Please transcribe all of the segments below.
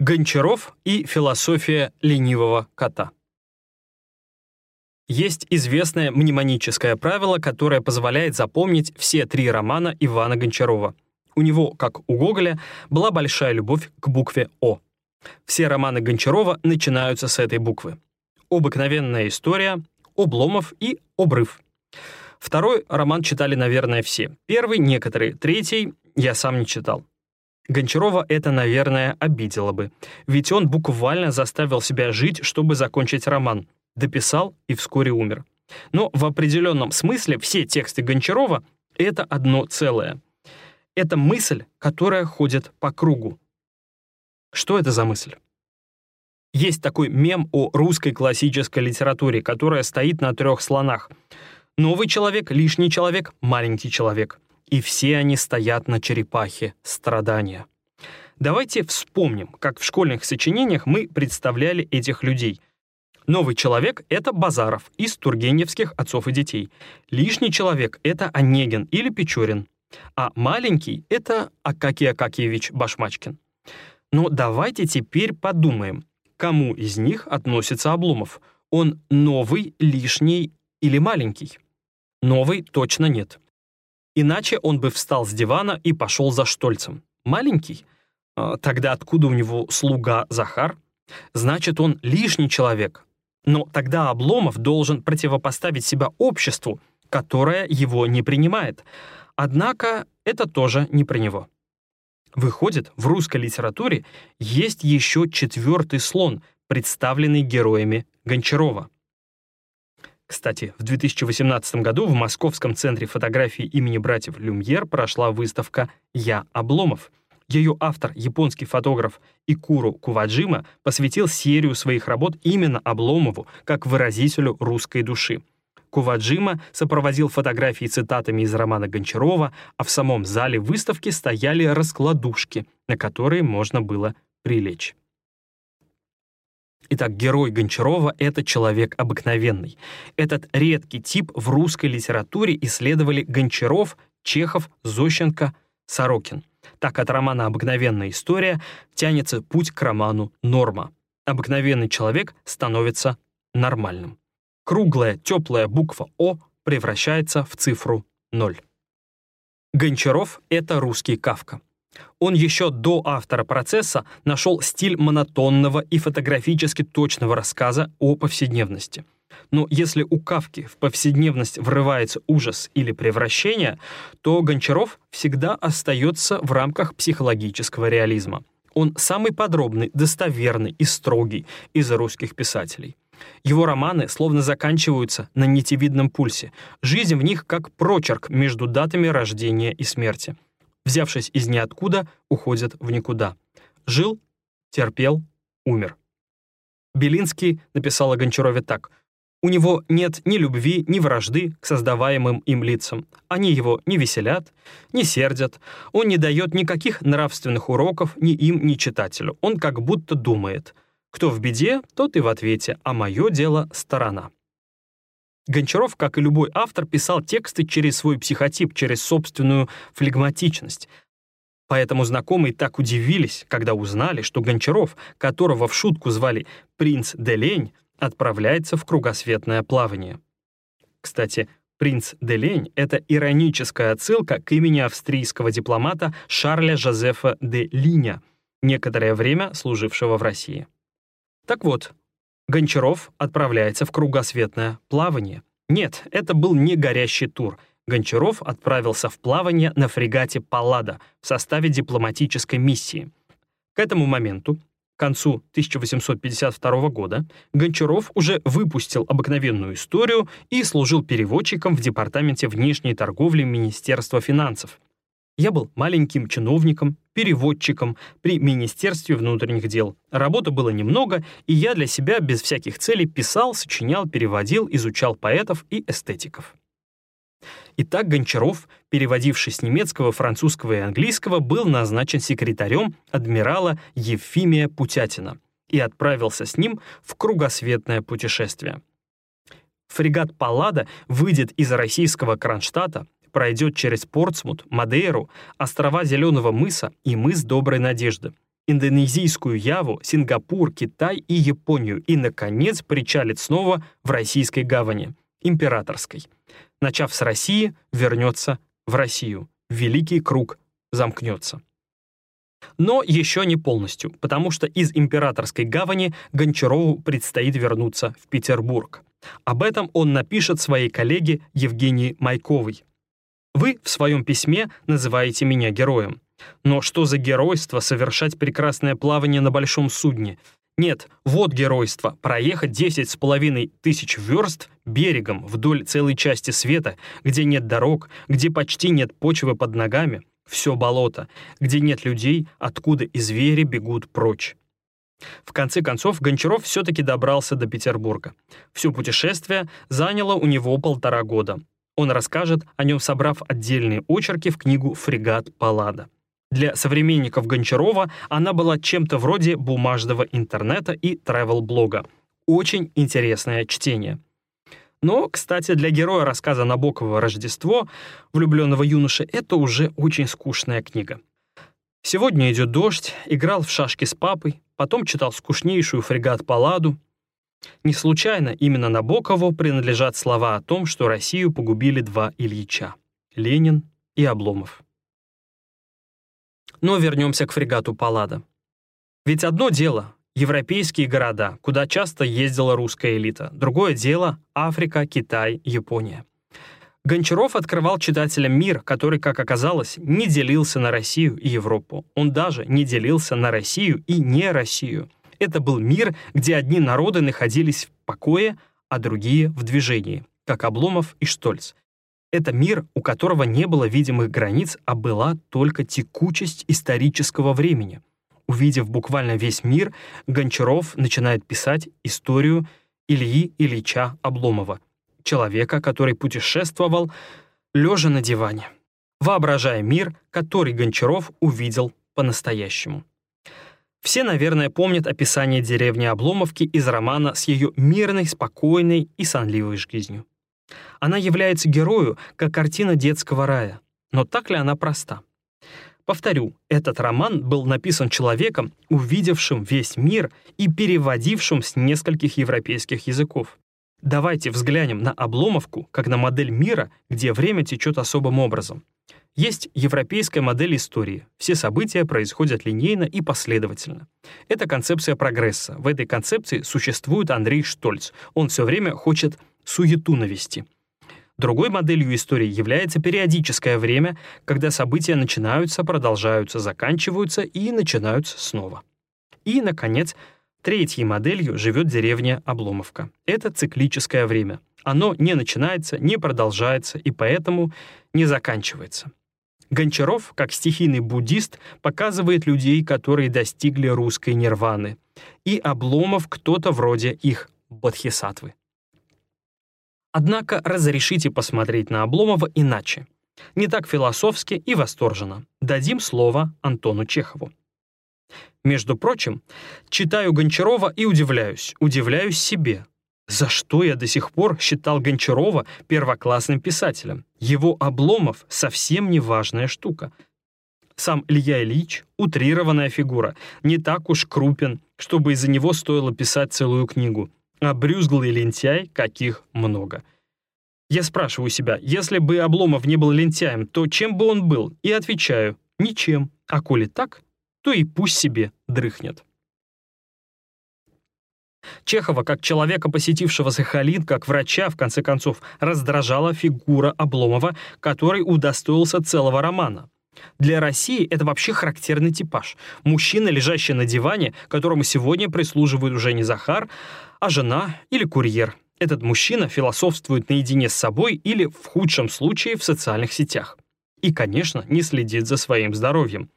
Гончаров и философия ленивого кота. Есть известное мнемоническое правило, которое позволяет запомнить все три романа Ивана Гончарова. У него, как у Гоголя, была большая любовь к букве «О». Все романы Гончарова начинаются с этой буквы. «Обыкновенная история», «Обломов» и «Обрыв». Второй роман читали, наверное, все. Первый — некоторые, третий — я сам не читал. Гончарова это, наверное, обидело бы, ведь он буквально заставил себя жить, чтобы закончить роман, дописал и вскоре умер. Но в определенном смысле все тексты Гончарова — это одно целое. Это мысль, которая ходит по кругу. Что это за мысль? Есть такой мем о русской классической литературе, которая стоит на трех слонах. Новый человек, лишний человек, маленький человек и все они стоят на черепахе страдания. Давайте вспомним, как в школьных сочинениях мы представляли этих людей. Новый человек — это Базаров из Тургеневских «Отцов и детей». Лишний человек — это Онегин или Печорин. А маленький — это Акакий Акакиевич Башмачкин. Но давайте теперь подумаем, кому из них относится Обломов. Он новый, лишний или маленький? Новый точно нет. Иначе он бы встал с дивана и пошел за Штольцем. Маленький? А, тогда откуда у него слуга Захар? Значит, он лишний человек. Но тогда Обломов должен противопоставить себя обществу, которое его не принимает. Однако это тоже не про него. Выходит, в русской литературе есть еще четвертый слон, представленный героями Гончарова. Кстати, в 2018 году в Московском центре фотографии имени братьев Люмьер прошла выставка «Я Обломов». Ее автор, японский фотограф Икуру Куваджима, посвятил серию своих работ именно Обломову, как выразителю русской души. Куваджима сопроводил фотографии цитатами из романа Гончарова, а в самом зале выставки стояли раскладушки, на которые можно было прилечь. Итак, герой Гончарова — это человек обыкновенный. Этот редкий тип в русской литературе исследовали Гончаров, Чехов, Зощенко, Сорокин. Так от романа «Обыкновенная история» тянется путь к роману «Норма». Обыкновенный человек становится нормальным. Круглая, теплая буква «О» превращается в цифру 0. Гончаров — это русский Кавка. Он еще до автора процесса нашел стиль монотонного и фотографически точного рассказа о повседневности. Но если у Кавки в повседневность врывается ужас или превращение, то Гончаров всегда остается в рамках психологического реализма. Он самый подробный, достоверный и строгий из русских писателей. Его романы словно заканчиваются на нитевидном пульсе. Жизнь в них как прочерк между датами рождения и смерти взявшись из ниоткуда, уходят в никуда. Жил, терпел, умер. Белинский написал о Гончарове так. «У него нет ни любви, ни вражды к создаваемым им лицам. Они его не веселят, не сердят. Он не дает никаких нравственных уроков ни им, ни читателю. Он как будто думает. Кто в беде, тот и в ответе, а мое дело — сторона». Гончаров, как и любой автор, писал тексты через свой психотип, через собственную флегматичность. Поэтому знакомые так удивились, когда узнали, что Гончаров, которого в шутку звали «Принц де Лень», отправляется в кругосветное плавание. Кстати, «Принц де Лень» — это ироническая отсылка к имени австрийского дипломата Шарля Жозефа де Линя, некоторое время служившего в России. Так вот, Гончаров отправляется в кругосветное плавание. Нет, это был не горящий тур. Гончаров отправился в плавание на фрегате «Паллада» в составе дипломатической миссии. К этому моменту, к концу 1852 года, Гончаров уже выпустил обыкновенную историю и служил переводчиком в Департаменте внешней торговли Министерства финансов. Я был маленьким чиновником, переводчиком при Министерстве внутренних дел. Работы было немного, и я для себя без всяких целей писал, сочинял, переводил, изучал поэтов и эстетиков. Итак, Гончаров, переводивший с немецкого, французского и английского, был назначен секретарем адмирала Ефимия Путятина и отправился с ним в кругосветное путешествие. Фрегат «Паллада» выйдет из российского Кронштадта, пройдет через Портсмут, Мадейру, острова Зеленого мыса и мыс Доброй Надежды Индонезийскую Яву, Сингапур, Китай и Японию и, наконец, причалит снова в российской гавани, императорской. Начав с России, вернется в Россию. Великий круг замкнется. Но еще не полностью, потому что из императорской гавани Гончарову предстоит вернуться в Петербург. Об этом он напишет своей коллеге Евгении Майковой. «Вы в своем письме называете меня героем. Но что за геройство совершать прекрасное плавание на большом судне? Нет, вот геройство — проехать 10 с половиной тысяч верст берегом вдоль целой части света, где нет дорог, где почти нет почвы под ногами, все болото, где нет людей, откуда и звери бегут прочь. В конце концов, Гончаров все-таки добрался до Петербурга. Все путешествие заняло у него полтора года. Он расскажет о нем, собрав отдельные очерки в книгу «Фрегат Паллада». Для современников Гончарова она была чем-то вроде бумажного интернета и travel-блога. Очень интересное чтение. Но, кстати, для героя рассказа Набокова «Рождество» влюбленного юноши это уже очень скучная книга. Сегодня идет дождь, играл в шашки с папой, потом читал скучнейшую фрегат Палладу. Не случайно именно Набокову принадлежат слова о том, что Россию погубили два Ильича — Ленин и Обломов. Но вернемся к фрегату Паллада. Ведь одно дело — европейские города, куда часто ездила русская элита. Другое дело — Африка, Китай, Япония. Гончаров открывал читателям мир, который, как оказалось, не делился на Россию и Европу. Он даже не делился на Россию и не Россию. Это был мир, где одни народы находились в покое, а другие — в движении, как Обломов и Штольц. Это мир, у которого не было видимых границ, а была только текучесть исторического времени. Увидев буквально весь мир, Гончаров начинает писать историю Ильи Ильича Обломова, человека, который путешествовал лежа на диване, воображая мир, который Гончаров увидел по-настоящему. Все, наверное, помнят описание деревни Обломовки из романа с ее мирной, спокойной и сонливой жизнью. Она является герою как картина детского рая. Но так ли она проста? Повторю, этот роман был написан человеком, увидевшим весь мир и переводившим с нескольких европейских языков. Давайте взглянем на Обломовку как на модель мира, где время течет особым образом. Есть европейская модель истории. Все события происходят линейно и последовательно. Это концепция прогресса. В этой концепции существует Андрей Штольц. Он все время хочет суету навести. Другой моделью истории является периодическое время, когда события начинаются, продолжаются, заканчиваются и начинаются снова. И, наконец, третьей моделью живет деревня Обломовка. Это циклическое время. Оно не начинается, не продолжается и поэтому не заканчивается. Гончаров, как стихийный буддист, показывает людей, которые достигли русской нирваны, и Обломов кто-то вроде их бодхисаттвы. Однако разрешите посмотреть на Обломова иначе. Не так философски и восторженно. Дадим слово Антону Чехову. Между прочим, читаю Гончарова и удивляюсь, удивляюсь себе. За что я до сих пор считал Гончарова первоклассным писателем? Его Обломов совсем не важная штука. Сам Илья Ильич — утрированная фигура, не так уж крупен, чтобы из-за него стоило писать целую книгу а брюзглый лентяй, каких много. Я спрашиваю себя, если бы Обломов не был лентяем, то чем бы он был? И отвечаю, ничем. А коли так, то и пусть себе дрыхнет. Чехова, как человека, посетившего Сахалин, как врача, в конце концов, раздражала фигура Обломова, который удостоился целого романа. Для России это вообще характерный типаж. Мужчина, лежащий на диване, которому сегодня прислуживает уже не Захар, а жена или курьер. Этот мужчина философствует наедине с собой или, в худшем случае, в социальных сетях. И, конечно, не следит за своим здоровьем.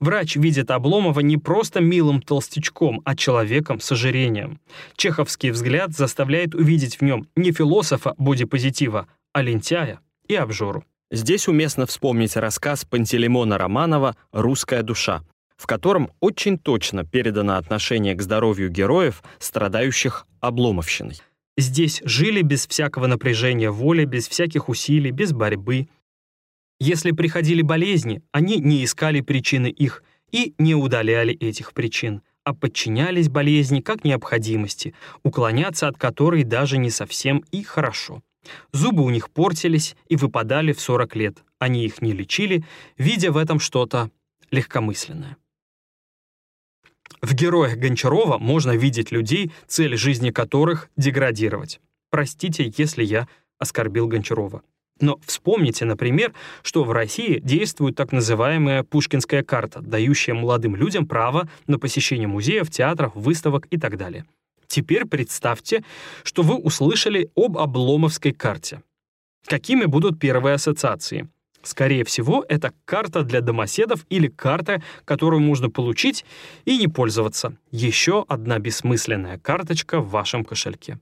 Врач видит Обломова не просто милым толстячком, а человеком с ожирением. Чеховский взгляд заставляет увидеть в нем не философа бодипозитива, а лентяя и обжору. Здесь уместно вспомнить рассказ Пантелеймона Романова «Русская душа», в котором очень точно передано отношение к здоровью героев, страдающих обломовщиной. Здесь жили без всякого напряжения воли, без всяких усилий, без борьбы. Если приходили болезни, они не искали причины их и не удаляли этих причин, а подчинялись болезни как необходимости, уклоняться от которой даже не совсем и хорошо. Зубы у них портились и выпадали в 40 лет. Они их не лечили, видя в этом что-то легкомысленное. В героях Гончарова можно видеть людей, цель жизни которых — деградировать. Простите, если я оскорбил Гончарова. Но вспомните, например, что в России действует так называемая Пушкинская карта, дающая молодым людям право на посещение музеев, театров, выставок и так далее. Теперь представьте, что вы услышали об Обломовской карте. Какими будут первые ассоциации? Скорее всего, это карта для домоседов или карта, которую можно получить и не пользоваться. Еще одна бессмысленная карточка в вашем кошельке.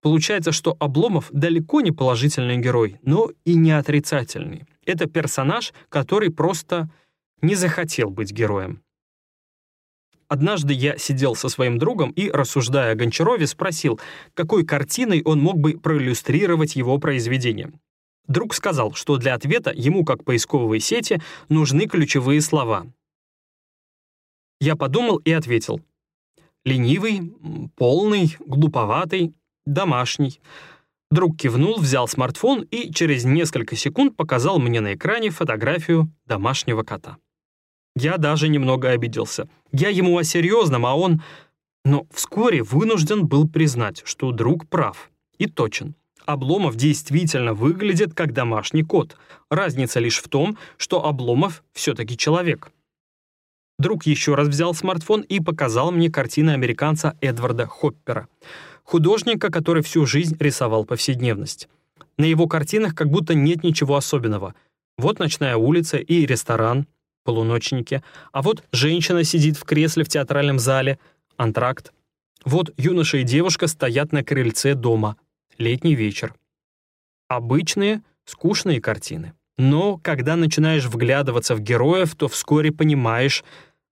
Получается, что Обломов далеко не положительный герой, но и не отрицательный. Это персонаж, который просто не захотел быть героем. Однажды я сидел со своим другом и, рассуждая о Гончарове, спросил, какой картиной он мог бы проиллюстрировать его произведение. Друг сказал, что для ответа ему, как поисковой сети, нужны ключевые слова. Я подумал и ответил. Ленивый, полный, глуповатый, домашний. Друг кивнул, взял смартфон и через несколько секунд показал мне на экране фотографию домашнего кота. Я даже немного обиделся. Я ему о серьезном, а он... Но вскоре вынужден был признать, что друг прав и точен. Обломов действительно выглядит как домашний кот. Разница лишь в том, что Обломов все-таки человек. Друг еще раз взял смартфон и показал мне картины американца Эдварда Хоппера, художника, который всю жизнь рисовал повседневность. На его картинах как будто нет ничего особенного. Вот ночная улица и ресторан, полуночники, а вот женщина сидит в кресле в театральном зале, антракт. Вот юноша и девушка стоят на крыльце дома, летний вечер. Обычные, скучные картины. Но когда начинаешь вглядываться в героев, то вскоре понимаешь,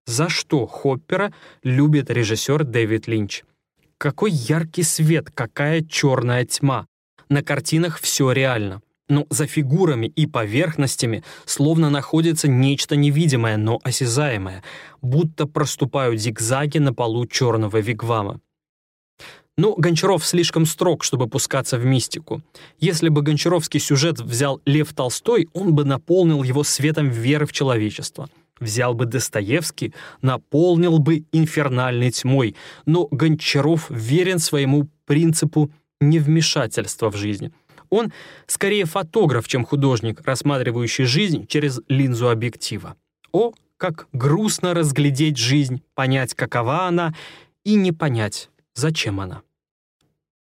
за что Хоппера любит режиссер Дэвид Линч. Какой яркий свет, какая черная тьма. На картинах все реально но за фигурами и поверхностями словно находится нечто невидимое, но осязаемое, будто проступают зигзаги на полу черного вигвама. Но Гончаров слишком строг, чтобы пускаться в мистику. Если бы гончаровский сюжет взял Лев Толстой, он бы наполнил его светом веры в человечество. Взял бы Достоевский, наполнил бы инфернальной тьмой, но Гончаров верен своему принципу невмешательства в жизнь — он скорее фотограф, чем художник, рассматривающий жизнь через линзу объектива. О, как грустно разглядеть жизнь, понять, какова она, и не понять, зачем она.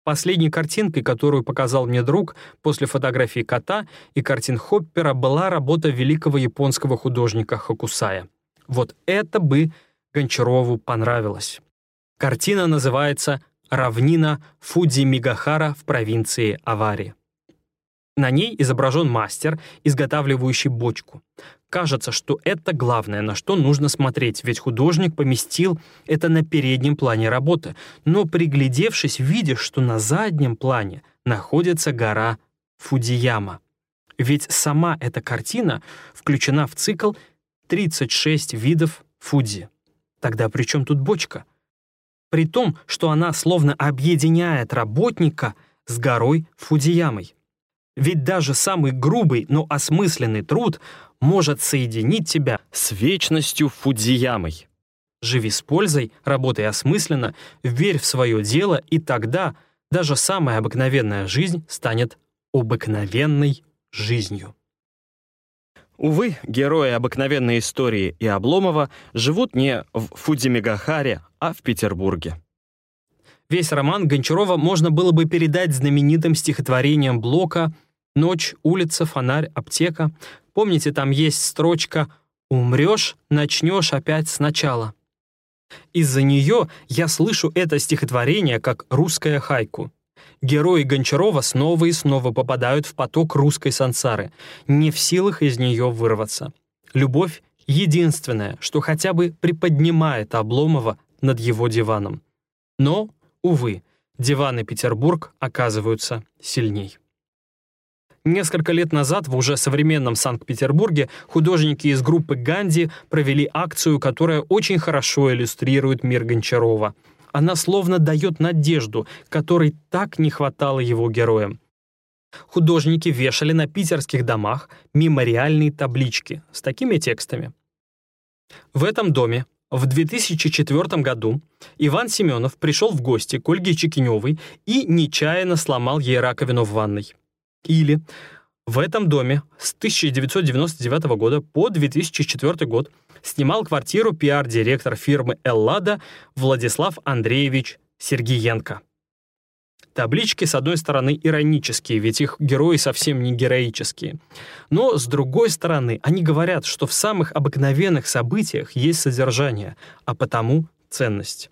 Последней картинкой, которую показал мне друг после фотографии кота и картин Хоппера, была работа великого японского художника Хокусая. Вот это бы Гончарову понравилось. Картина называется «Равнина Фудзи Мигахара в провинции Авари». На ней изображен мастер, изготавливающий бочку. Кажется, что это главное, на что нужно смотреть, ведь художник поместил это на переднем плане работы, но приглядевшись, видишь, что на заднем плане находится гора Фудияма. Ведь сама эта картина включена в цикл 36 видов Фудзи. Тогда при чем тут бочка? При том, что она словно объединяет работника с горой Фудиямой. Ведь даже самый грубый, но осмысленный труд может соединить тебя с вечностью Фудзиямой. Живи с пользой, работай осмысленно, верь в свое дело, и тогда даже самая обыкновенная жизнь станет обыкновенной жизнью. Увы, герои обыкновенной истории и Обломова живут не в Фудзимигахаре, а в Петербурге. Весь роман Гончарова можно было бы передать знаменитым стихотворением Блока Ночь, улица, фонарь, аптека. Помните, там есть строчка «Умрешь, начнешь опять сначала». Из-за нее я слышу это стихотворение как русское хайку. Герои Гончарова снова и снова попадают в поток русской сансары, не в силах из нее вырваться. Любовь — единственное, что хотя бы приподнимает Обломова над его диваном. Но, увы, диваны Петербург оказываются сильней. Несколько лет назад в уже современном Санкт-Петербурге художники из группы «Ганди» провели акцию, которая очень хорошо иллюстрирует мир Гончарова. Она словно дает надежду, которой так не хватало его героям. Художники вешали на питерских домах мемориальные таблички с такими текстами. В этом доме в 2004 году Иван Семенов пришел в гости к Ольге Чекиневой и нечаянно сломал ей раковину в ванной. Или в этом доме с 1999 года по 2004 год снимал квартиру пиар-директор фирмы «Эллада» Владислав Андреевич Сергиенко. Таблички, с одной стороны, иронические, ведь их герои совсем не героические. Но, с другой стороны, они говорят, что в самых обыкновенных событиях есть содержание, а потому ценность.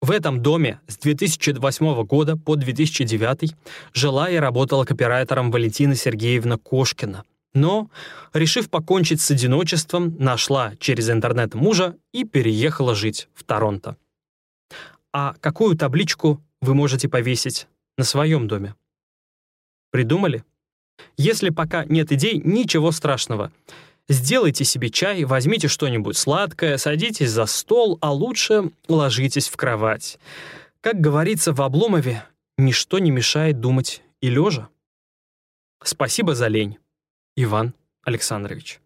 В этом доме с 2008 года по 2009 жила и работала копирайтером Валентина Сергеевна Кошкина. Но, решив покончить с одиночеством, нашла через интернет мужа и переехала жить в Торонто. А какую табличку вы можете повесить на своем доме? Придумали? Если пока нет идей, ничего страшного — Сделайте себе чай, возьмите что-нибудь сладкое, садитесь за стол, а лучше ложитесь в кровать. Как говорится в Обломове, ничто не мешает думать и лежа. Спасибо за лень, Иван Александрович.